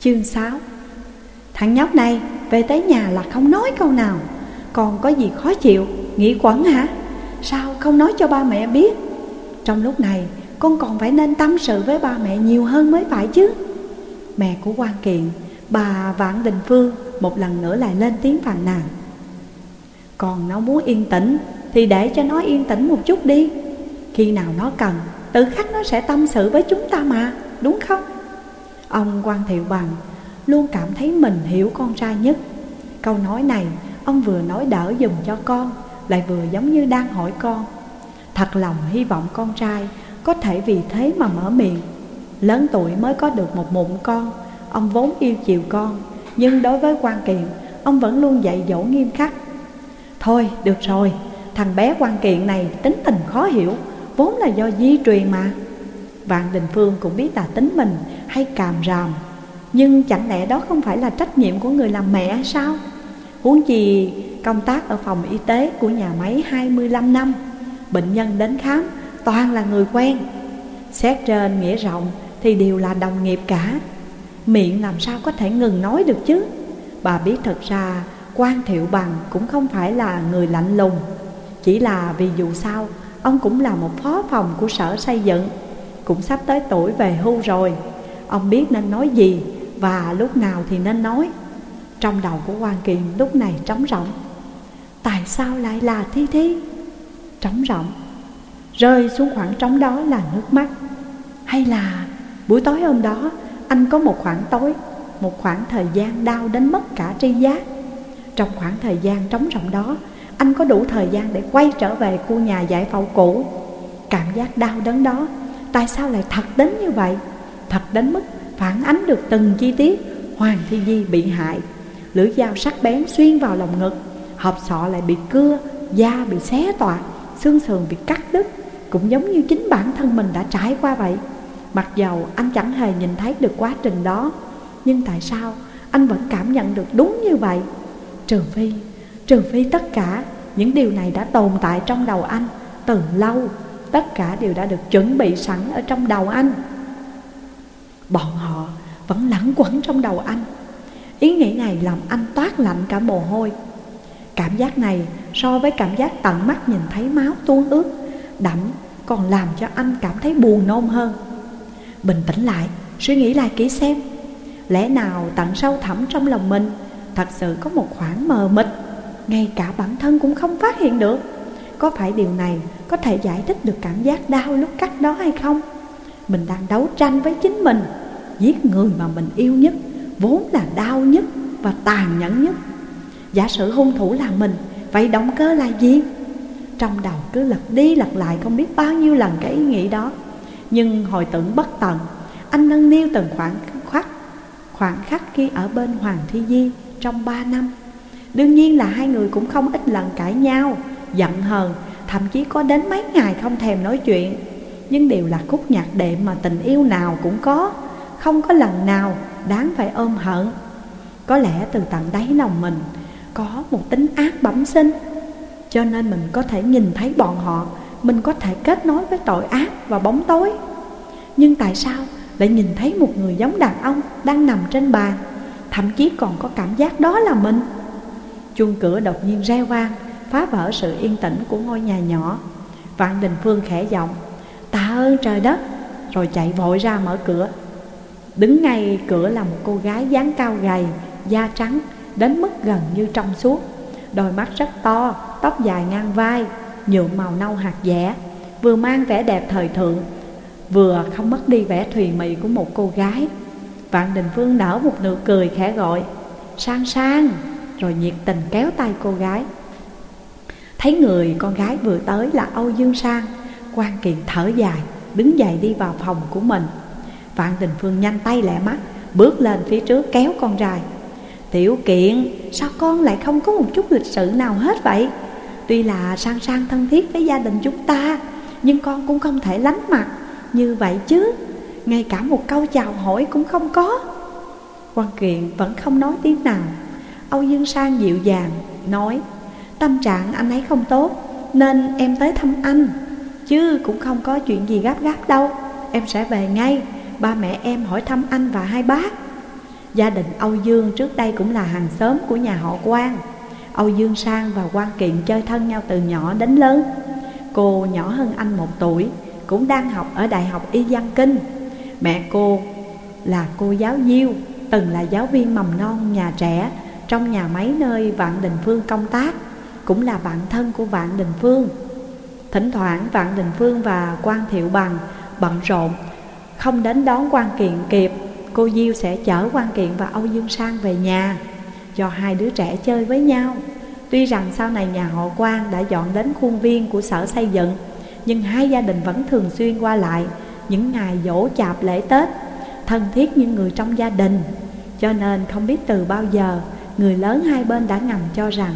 Chương 6 Thằng nhóc này về tới nhà là không nói câu nào Còn có gì khó chịu, nghĩ quẩn hả? Sao không nói cho ba mẹ biết? Trong lúc này con còn phải nên tâm sự với ba mẹ nhiều hơn mới phải chứ Mẹ của quan kiện, bà Vạn Đình Phương một lần nữa lại lên tiếng phàn nàn Còn nó muốn yên tĩnh thì để cho nó yên tĩnh một chút đi Khi nào nó cần, tự khắc nó sẽ tâm sự với chúng ta mà, đúng không? Ông quan thiệu bằng luôn cảm thấy mình hiểu con trai nhất. Câu nói này, ông vừa nói đỡ dùng cho con, Lại vừa giống như đang hỏi con. Thật lòng hy vọng con trai có thể vì thế mà mở miệng. Lớn tuổi mới có được một mụn con, Ông vốn yêu chiều con, Nhưng đối với quan kiện, Ông vẫn luôn dạy dỗ nghiêm khắc. Thôi, được rồi, Thằng bé quan kiện này tính tình khó hiểu, Vốn là do di truyền mà. Vạn Đình Phương cũng biết là tính mình hay càm ràm. Nhưng chẳng lẽ đó không phải là trách nhiệm của người làm mẹ sao? Huống chi công tác ở phòng y tế của nhà máy 25 năm, Bệnh nhân đến khám toàn là người quen. Xét trên nghĩa rộng thì đều là đồng nghiệp cả. Miệng làm sao có thể ngừng nói được chứ? Bà biết thật ra quan thiệu bằng cũng không phải là người lạnh lùng. Chỉ là vì dù sao, Ông cũng là một phó phòng của sở xây dựng. Cũng sắp tới tuổi về hưu rồi. Ông biết nên nói gì Và lúc nào thì nên nói. Trong đầu của quan kiền lúc này trống rỗng. Tại sao lại là Thi Thi? Trống rỗng. Rơi xuống khoảng trống đó là nước mắt. Hay là buổi tối hôm đó Anh có một khoảng tối, Một khoảng thời gian đau đến mất cả tri giác. Trong khoảng thời gian trống rỗng đó, Anh có đủ thời gian để quay trở về khu nhà giải phẫu cũ. Cảm giác đau đớn đó Tại sao lại thật đến như vậy? Thật đến mức phản ánh được từng chi tiết Hoàng Thi Di bị hại. Lưỡi dao sắc bén xuyên vào lòng ngực Hộp sọ lại bị cưa Da bị xé toạc Xương sườn bị cắt đứt. Cũng giống như chính bản thân mình đã trải qua vậy. Mặc dầu anh chẳng hề nhìn thấy được quá trình đó Nhưng tại sao anh vẫn cảm nhận được đúng như vậy? Trừ phi, trừ phi tất cả những điều này đã tồn tại trong đầu anh từ lâu Tất cả đều đã được chuẩn bị sẵn ở trong đầu anh. Bọn họ vẫn lẳng quẩn trong đầu anh. Ý nghĩ này làm anh toát lạnh cả mồ hôi. Cảm giác này so với cảm giác tận mắt nhìn thấy máu tuôn ướt đậm còn làm cho anh cảm thấy buồn nôn hơn. Bình tĩnh lại, suy nghĩ lại kỹ xem Lẽ nào tận sâu thẳm trong lòng mình Thật sự có một khoảng mờ mịt Ngay cả bản thân cũng không phát hiện được? Có phải điều này có thể giải thích được cảm giác đau lúc cắt đó hay không? Mình đang đấu tranh với chính mình. Giết người mà mình yêu nhất, Vốn là đau nhất và tàn nhẫn nhất. Giả sử hung thủ là mình, Vậy động cơ là gì? Trong đầu cứ lật đi lật lại không biết bao nhiêu lần cái ý nghĩ đó. Nhưng hồi tưởng bất tận, Anh nâng niu từng khoảng khắc Khoảng khắc khi ở bên Hoàng Thi Di trong ba năm. Đương nhiên là hai người cũng không ít lần cãi nhau, Giận hờn, Thậm chí có đến mấy ngày không thèm nói chuyện. Nhưng đều là khúc nhạc đệm mà tình yêu nào cũng có. Không có lần nào đáng phải ôm hận. Có lẽ từ tận đáy lòng mình Có một tính ác bẩm sinh, cho nên mình có thể nhìn thấy bọn họ, Mình có thể kết nối với tội ác và bóng tối. Nhưng tại sao lại nhìn thấy một người giống đàn ông đang nằm trên bàn, Thậm chí còn có cảm giác đó là mình? Chuông cửa đột nhiên reo vang, Phá vỡ sự yên tĩnh của ngôi nhà nhỏ. Vạn Đình Phương khẽ giọng, Tạ ơn trời đất. Rồi chạy vội ra mở cửa. Đứng ngay cửa là một cô gái dáng cao gầy Da trắng Đến mức gần như trong suốt Đôi mắt rất to tóc dài ngang vai, nhuộm màu nâu hạt dẻ, vừa mang vẻ đẹp thời thượng, vừa không mất đi vẻ thùy mị của một cô gái. Vạn Đình Phương nở một nụ cười khẽ gọi, sang sang, rồi nhiệt tình kéo tay cô gái. Thấy người con gái vừa tới là Âu Dương Sang, quan kiện thở dài, đứng dậy đi vào phòng của mình. Vạn Đình Phương nhanh tay lẹ mắt, bước lên phía trước kéo con trai. Tiểu kiện, sao con lại không có một chút lịch sự nào hết vậy? Tuy là sang sang thân thiết với gia đình chúng ta Nhưng con cũng không thể lánh mặt như vậy chứ. Ngay cả một câu chào hỏi cũng không có. Quan kiện vẫn không nói tiếng nào. Âu Dương Sang dịu dàng nói Tâm trạng anh ấy không tốt Nên em tới thăm anh. Chứ cũng không có chuyện gì gấp gáp đâu Em sẽ về ngay. Ba mẹ em hỏi thăm anh và hai bác. Gia đình Âu Dương trước đây cũng là hàng xóm của nhà họ Quang. Âu Dương Sang và Quang Kiện chơi thân nhau từ nhỏ đến lớn. Cô nhỏ hơn anh một tuổi, Cũng đang học ở Đại học Y Văn Kinh. Mẹ cô là cô giáo Diêu, Từng là giáo viên mầm non nhà trẻ Trong nhà máy nơi Vạn Đình Phương công tác, Cũng là bạn thân của Vạn Đình Phương. Thỉnh thoảng Vạn Đình Phương và Quang Thiệu Bằng bận rộn không đến đón quan Kiện kịp, Cô Diêu sẽ chở quan Kiện và Âu Dương Sang về nhà cho hai đứa trẻ chơi với nhau. Tuy rằng sau này nhà họ Quang đã dọn đến khuôn viên của sở xây dựng, Nhưng hai gia đình vẫn thường xuyên qua lại Những ngày dỗ chạp lễ Tết, Thân thiết như người trong gia đình. Cho nên không biết từ bao giờ, Người lớn hai bên đã ngầm cho rằng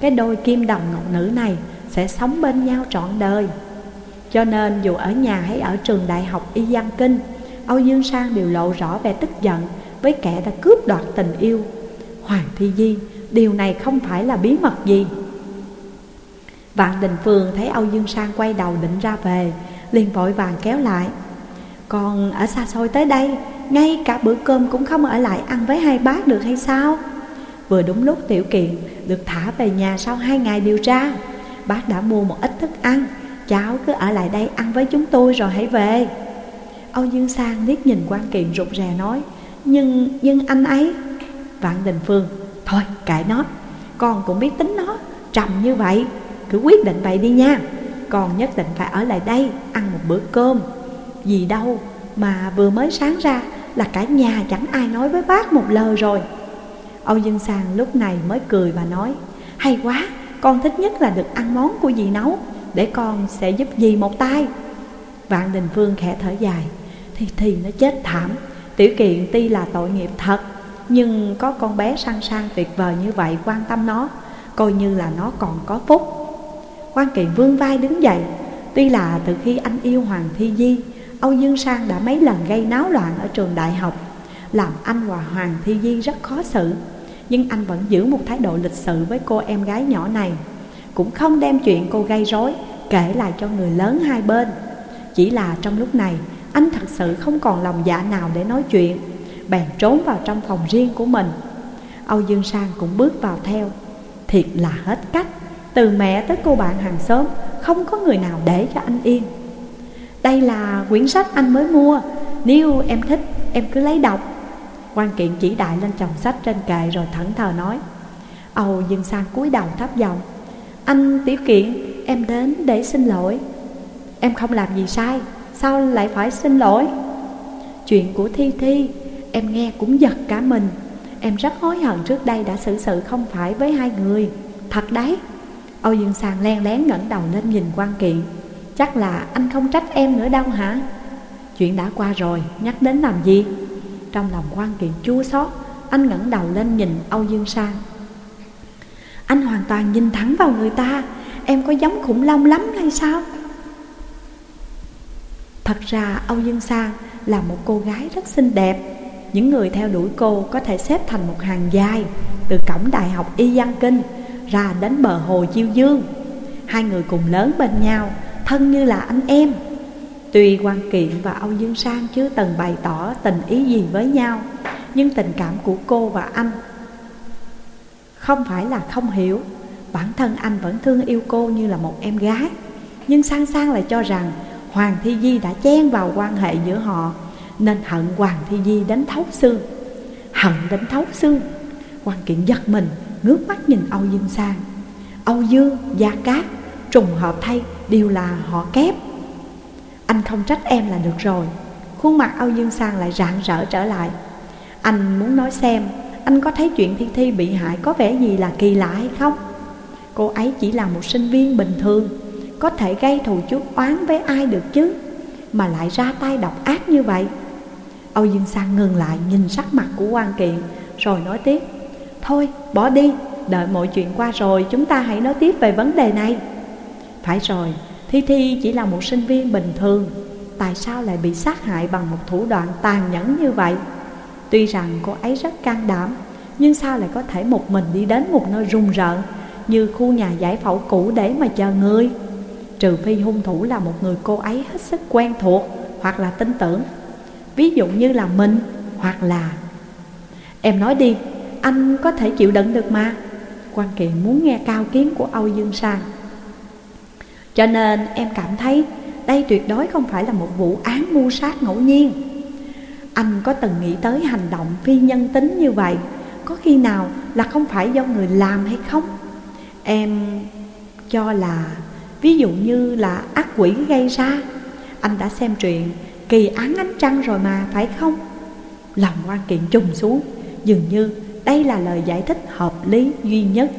Cái đôi kim đồng ngọc nữ này Sẽ sống bên nhau trọn đời. Cho nên dù ở nhà hay ở trường đại học Y Giang Kinh, Âu Dương Sang đều lộ rõ vẻ tức giận Với kẻ đã cướp đoạt tình yêu. Hoàng Thi Di, Điều này không phải là bí mật gì. Vạn Đình Phương thấy Âu Dương Sang quay đầu định ra về, liền vội vàng kéo lại. Còn ở xa xôi tới đây, Ngay cả bữa cơm cũng không ở lại ăn với hai bác được hay sao? Vừa đúng lúc Tiểu Kiện được thả về nhà sau hai ngày điều tra, Bác đã mua một ít thức ăn Cháu cứ ở lại đây ăn với chúng tôi rồi hãy về. Âu Dương Sang liếc nhìn quan kiện rụt rè nói Nhưng, nhưng anh ấy Vạn Đình Phương Thôi kệ nó Con cũng biết tính nó Trầm như vậy Cứ quyết định vậy đi nha. Con nhất định phải ở lại đây Ăn một bữa cơm. Gì đâu Mà vừa mới sáng ra Là cả nhà chẳng ai nói với bác một lời rồi. Âu Dương Sang lúc này mới cười và nói Hay quá Con thích nhất là được ăn món của dì nấu. Để con sẽ giúp gì một tay. Vạn Đình Phương khẽ thở dài. Thì thì nó chết thảm. Tiểu kiện tuy là tội nghiệp thật, nhưng có con bé sang sang tuyệt vời như vậy, quan tâm nó, Coi như là nó còn có phúc. Quan Kiện vương vai đứng dậy. Tuy là từ khi anh yêu Hoàng Thi Di, Âu Dương Sang đã mấy lần gây náo loạn ở trường đại học, Làm anh và Hoàng Thi Di rất khó xử. Nhưng anh vẫn giữ một thái độ lịch sự với cô em gái nhỏ này. Cũng không đem chuyện cô gây rối Kể lại cho người lớn hai bên. Chỉ là trong lúc này, Anh thật sự không còn lòng dạ nào để nói chuyện, Bèn trốn vào trong phòng riêng của mình. Âu Dương Sang cũng bước vào theo. Thiệt là hết cách, Từ mẹ tới cô bạn hàng xóm, Không có người nào để cho anh yên. Đây là quyển sách anh mới mua. Nếu em thích, em cứ lấy đọc. Quan kiện chỉ đại lên chồng sách trên kệ rồi thẫn thờ nói. Âu Dương Sang cúi đầu thấp giọng. Anh Tiểu Kiện, em đến để xin lỗi. Em không làm gì sai, Sao lại phải xin lỗi? Chuyện của Thi Thi, Em nghe cũng giật cả mình. Em rất hối hận trước đây đã xử sự không phải với hai người. Thật đấy. Âu Dương Sàng len lén ngẩng đầu lên nhìn quan kiện Chắc là anh không trách em nữa đâu hả? Chuyện đã qua rồi, Nhắc đến làm gì? Trong lòng quan kiện chua xót, Anh ngẩng đầu lên nhìn Âu Dương Sang anh hoàn toàn nhìn thẳng vào người ta. Em có giống khủng long lắm hay sao? Thật ra Âu Dương Sang là một cô gái rất xinh đẹp. Những người theo đuổi cô có thể xếp thành một hàng dài Từ cổng đại học Y Giang Kinh ra đến bờ hồ Chiêu Dương. Hai người cùng lớn bên nhau, thân như là anh em. Tuy Quan Kiện và Âu Dương Sang chưa từng bày tỏ tình ý gì với nhau Nhưng tình cảm của cô và anh không phải là không hiểu. Bản thân anh vẫn thương yêu cô như là một em gái. Nhưng Sang Sang lại cho rằng Hoàng Thi Di đã chen vào quan hệ giữa họ nên hận Hoàng Thi Di đến thấu xương. Hận đến thấu xương. Hoàng Kiện giật mình Ngước mắt nhìn Âu Dương Sang. Âu Dương, Gia Cát Trùng hợp thay đều là họ kép. Anh không trách em là được rồi. Khuôn mặt Âu Dương Sang lại rạng rỡ trở lại. Anh muốn nói xem anh có thấy chuyện Thi Thi bị hại có vẻ gì là kỳ lạ hay không? Cô ấy chỉ là một sinh viên bình thường, Có thể gây thù chuốc oán với ai được chứ, Mà lại ra tay độc ác như vậy. Âu Dương Sang ngừng lại nhìn sắc mặt của quan kiện Rồi nói tiếp, Thôi, bỏ đi, Đợi mọi chuyện qua rồi chúng ta hãy nói tiếp về vấn đề này. Phải rồi, Thi Thi chỉ là một sinh viên bình thường, Tại sao lại bị sát hại bằng một thủ đoạn tàn nhẫn như vậy? Tuy rằng cô ấy rất can đảm Nhưng sao lại có thể một mình đi đến một nơi rung rợn Như khu nhà giải phẫu cũ để mà chờ người? Trừ phi hung thủ là một người cô ấy hết sức quen thuộc Hoặc là tin tưởng Ví dụ như là mình hoặc là Em nói đi, anh có thể chịu đựng được mà. Quan Kiện muốn nghe cao kiến của Âu Dương Sang. Cho nên em cảm thấy đây tuyệt đối không phải là một vụ án mưu sát ngẫu nhiên. Anh có từng nghĩ tới hành động phi nhân tính như vậy Có khi nào là không phải do người làm hay không? Em cho là, ví dụ như là ác quỷ gây ra, Anh đã xem truyện Kỳ án ánh trăng rồi mà, phải không? Lòng quan kiện trùng xuống, Dường như đây là lời giải thích hợp lý duy nhất